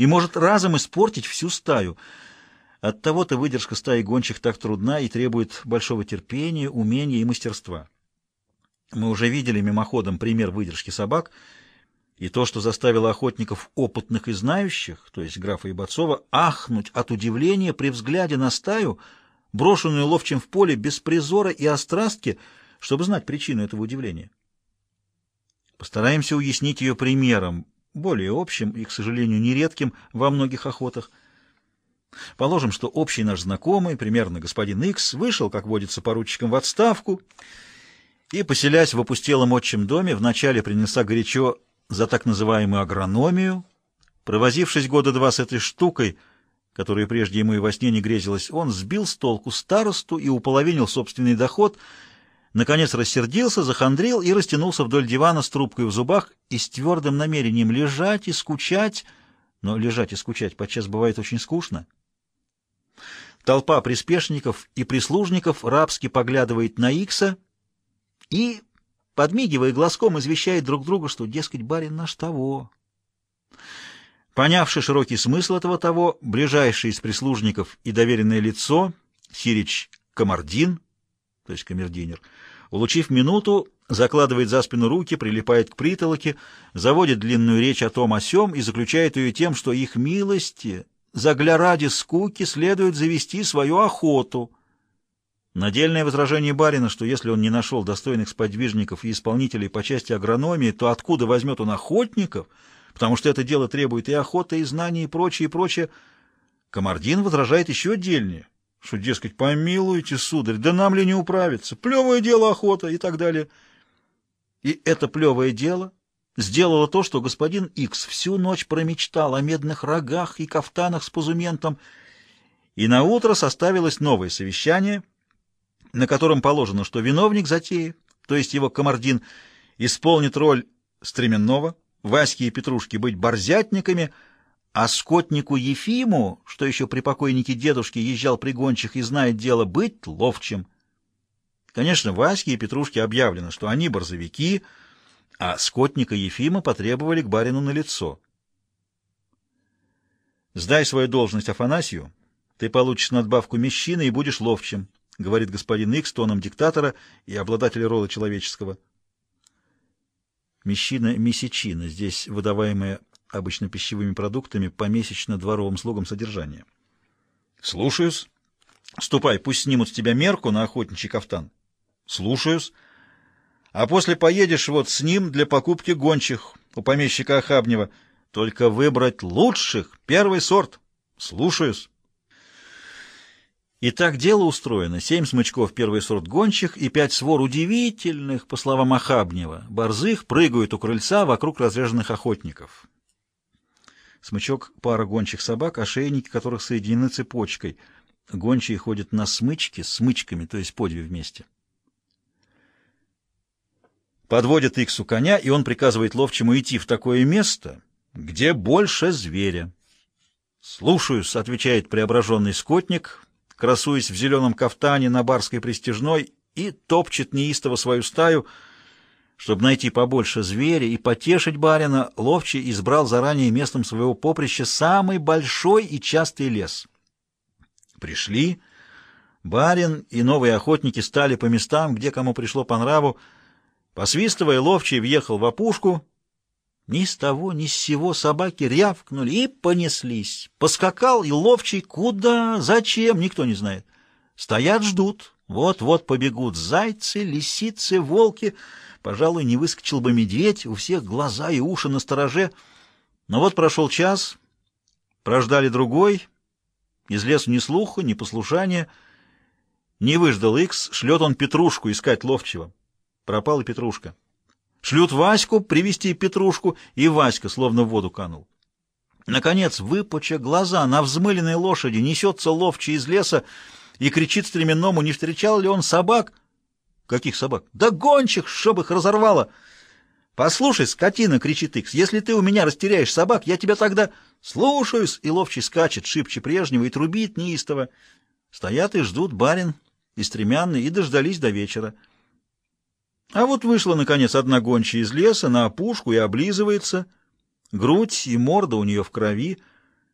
и может разом испортить всю стаю. Оттого-то выдержка стаи гончих так трудна и требует большого терпения, умения и мастерства. Мы уже видели мимоходом пример выдержки собак, и то, что заставило охотников опытных и знающих, то есть графа Ибацова, ахнуть от удивления при взгляде на стаю, брошенную ловчим в поле без призора и острастки, чтобы знать причину этого удивления. Постараемся уяснить ее примером, более общим и, к сожалению, нередким во многих охотах. Положим, что общий наш знакомый, примерно господин Икс, вышел, как водится, поручиком в отставку и, поселясь в опустелом отчим доме, вначале принялся горячо за так называемую агрономию, провозившись года два с этой штукой, которая прежде ему и во сне не грезилась, он сбил с толку старосту и уполовинил собственный доход, наконец рассердился, захандрил и растянулся вдоль дивана с трубкой в зубах и с твердым намерением лежать и скучать, но лежать и скучать подчас бывает очень скучно. Толпа приспешников и прислужников рабски поглядывает на Икса и подмигивая глазком, извещает друг друга, что, дескать, барин наш того. Понявший широкий смысл этого того, ближайший из прислужников и доверенное лицо, Сирич Камардин, то есть камердинер, улучив минуту, закладывает за спину руки, прилипает к притолоке, заводит длинную речь о том о сём и заключает ее тем, что их милости, загля ради скуки, следует завести свою охоту — Надельное возражение барина, что если он не нашел достойных сподвижников и исполнителей по части агрономии, то откуда возьмет он охотников, потому что это дело требует и охоты, и знаний, и прочее, и прочее. Комардин возражает еще отдельнее, что, дескать, помилуйте, сударь, да нам ли не управиться, плевое дело охота и так далее. И это плевое дело сделало то, что господин Икс всю ночь промечтал о медных рогах и кафтанах с позументом, и наутро составилось новое совещание — на котором положено, что виновник затеи, то есть его комардин, исполнит роль стременного, Васьки и Петрушки быть борзятниками, а скотнику Ефиму, что еще при покойнике дедушке езжал при гончих и знает дело, быть ловчим. Конечно, Ваське и Петрушке объявлено, что они борзовики, а скотника Ефима потребовали к барину на лицо. «Сдай свою должность Афанасию, ты получишь надбавку мещины и будешь ловчим», говорит господин Икс тоном диктатора и обладателя рола человеческого. Мещина месячина, здесь выдаваемая обычно пищевыми продуктами помесячно дворовым слугам содержания. Слушаюсь. Ступай, пусть снимут с тебя мерку на охотничий кафтан. Слушаюсь. А после поедешь вот с ним для покупки гончих у помещика Охабнева. Только выбрать лучших, первый сорт. Слушаюсь. И так дело устроено. Семь смычков первый сорт гончих и пять свор удивительных, по словам Ахабнева, борзых прыгают у крыльца вокруг разряженных охотников. Смычок — пара гончих собак, ошейники которых соединены цепочкой. Гончие ходят на смычке, смычками, то есть по две вместе. Подводит Иксу коня, и он приказывает ловчему идти в такое место, где больше зверя. «Слушаюсь», — отвечает преображенный скотник, красуясь в зеленом кафтане на барской пристижной, и топчет неистово свою стаю. Чтобы найти побольше зверя и потешить барина, Ловчий избрал заранее местом своего поприща самый большой и частый лес. Пришли. Барин и новые охотники стали по местам, где кому пришло по нраву. Посвистывая, Ловчий въехал в опушку, ни с того, ни с сего собаки рявкнули и понеслись. Поскакал и ловчий куда, зачем, никто не знает. Стоят, ждут. Вот-вот побегут зайцы, лисицы, волки. Пожалуй, не выскочил бы медведь, у всех глаза и уши на стороже. Но вот прошел час, прождали другой. Из лесу ни слуха, ни послушания. Не выждал Икс, шлет он Петрушку искать ловчего. Пропала Петрушка. Шлют Ваську привести Петрушку, и Васька словно в воду канул. Наконец, выпуча глаза на взмыленной лошади, несется ловчий из леса и кричит стременному, не встречал ли он собак. Каких собак? Да гончих, чтоб их разорвало. Послушай, скотина, кричит Икс, если ты у меня растеряешь собак, я тебя тогда... Слушаюсь, и ловчий скачет шибче прежнего и трубит неистово. Стоят и ждут барин и стремянный, и дождались до вечера. А вот вышла, наконец, одна гончая из леса на опушку и облизывается. Грудь и морда у нее в крови —